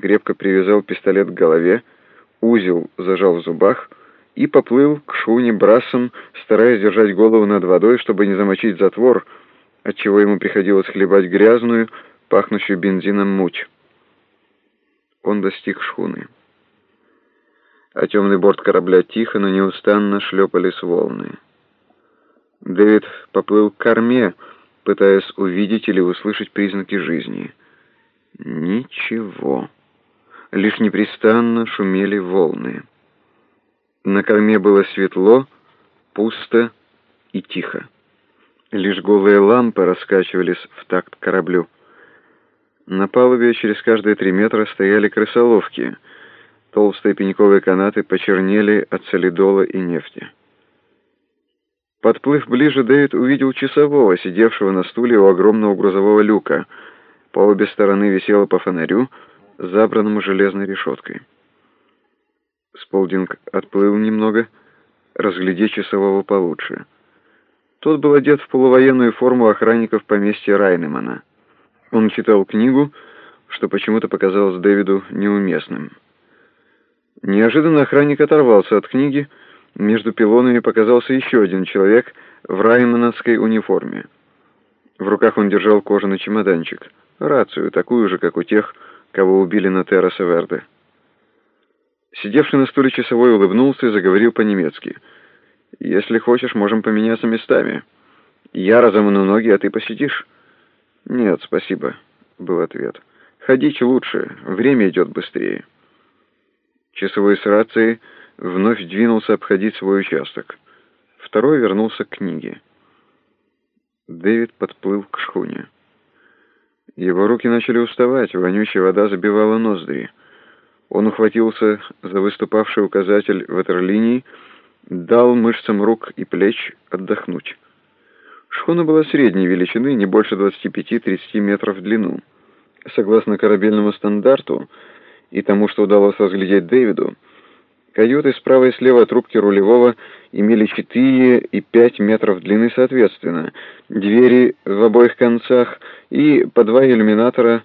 крепко привязал пистолет к голове, узел зажал в зубах и поплыл к шхуне брасом, стараясь держать голову над водой, чтобы не замочить затвор, отчего ему приходилось хлебать грязную, пахнущую бензином муть. Он достиг шхуны. А темный борт корабля тихо, но неустанно шлепались волны. Дэвид поплыл к корме, пытаясь увидеть или услышать признаки жизни. Ничего. Лишь непрестанно шумели волны. На корме было светло, пусто и тихо. Лишь голые лампы раскачивались в такт кораблю. На палубе через каждые три метра стояли крысоловки. Толстые пеньковые канаты почернели от солидола и нефти. Подплыв ближе, Дэвид увидел часового, сидевшего на стуле у огромного грузового люка. По обе стороны висело по фонарю, забранному железной решеткой. Сполдинг отплыл немного, разглядеть часового получше. Тот был одет в полувоенную форму охранников поместья Райнемана. Он читал книгу, что почему-то показалось Дэвиду неуместным. Неожиданно охранник оторвался от книги, между пилонами показался еще один человек в раймановской униформе. В руках он держал кожаный чемоданчик, рацию, такую же, как у тех, кого убили на террасе Верде. Сидевший на стуле часовой улыбнулся и заговорил по-немецки. «Если хочешь, можем поменяться местами. Я разомну ноги, а ты посидишь». «Нет, спасибо», — был ответ. «Ходите лучше, время идет быстрее». Часовой с рацией вновь двинулся обходить свой участок. Второй вернулся к книге. Дэвид подплыл к шхуне. Его руки начали уставать, вонючая вода забивала ноздри. Он ухватился за выступавший указатель ватерлинии, дал мышцам рук и плеч отдохнуть. Шхуна была средней величины, не больше 25-30 метров в длину. Согласно корабельному стандарту и тому, что удалось разглядеть Дэвиду, Каюты справа и слева от рубки рулевого имели 4 и 5 метров длины соответственно, двери в обоих концах и по два иллюминатора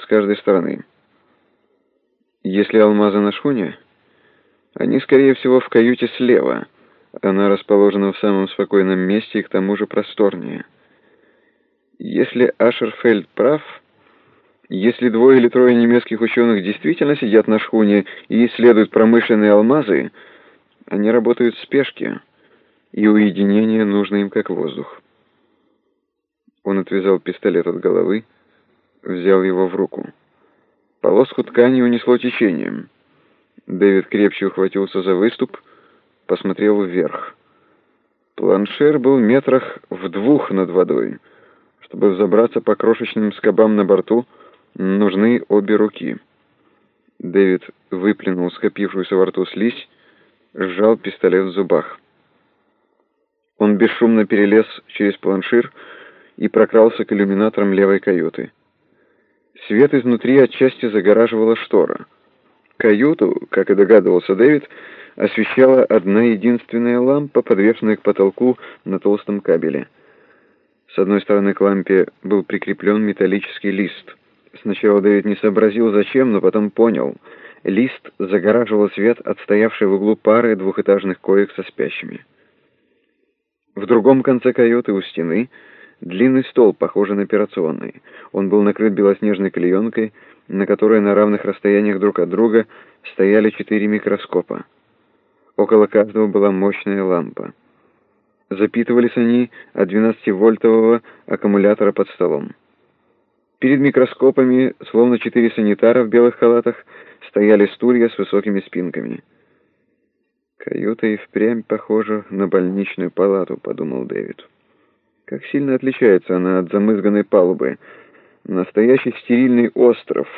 с каждой стороны. Если алмазы на шхуне, они, скорее всего, в каюте слева. Она расположена в самом спокойном месте и к тому же просторнее. Если Ашерфельд прав... Если двое или трое немецких ученых действительно сидят на шхуне и исследуют промышленные алмазы, они работают в спешке, и уединение нужно им как воздух. Он отвязал пистолет от головы, взял его в руку. Полоску ткани унесло течением. Дэвид крепче ухватился за выступ, посмотрел вверх. Планшер был метрах в двух над водой. Чтобы взобраться по крошечным скобам на борту, Нужны обе руки. Дэвид выплюнул скопившуюся во рту слизь, сжал пистолет в зубах. Он бесшумно перелез через планшир и прокрался к иллюминаторам левой каюты. Свет изнутри отчасти загораживала штора. Каюту, как и догадывался Дэвид, освещала одна единственная лампа, подвешенная к потолку на толстом кабеле. С одной стороны к лампе был прикреплен металлический лист — Сначала Дэвид не сообразил, зачем, но потом понял. Лист загораживал свет от стоявшей в углу пары двухэтажных коек со спящими. В другом конце каюты у стены длинный стол, похожий на операционный. Он был накрыт белоснежной клеенкой, на которой на равных расстояниях друг от друга стояли четыре микроскопа. Около каждого была мощная лампа. Запитывались они от 12-вольтового аккумулятора под столом. Перед микроскопами, словно четыре санитара в белых халатах, стояли стулья с высокими спинками. «Каюта и впрямь похожа на больничную палату», — подумал Дэвид. «Как сильно отличается она от замызганной палубы. Настоящий стерильный остров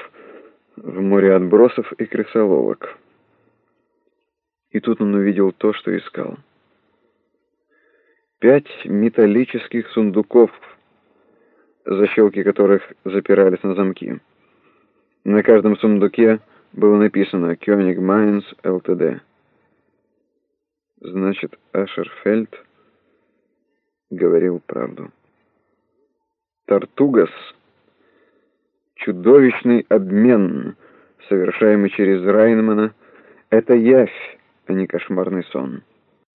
в море отбросов и крысоловок». И тут он увидел то, что искал. Пять металлических сундуков — защелки которых запирались на замки. На каждом сундуке было написано «Кёниг Майнс ЛТД». Значит, Ашерфельд говорил правду. Тартугас — чудовищный обмен совершаемый через Райнмана, — это явь, а не кошмарный сон.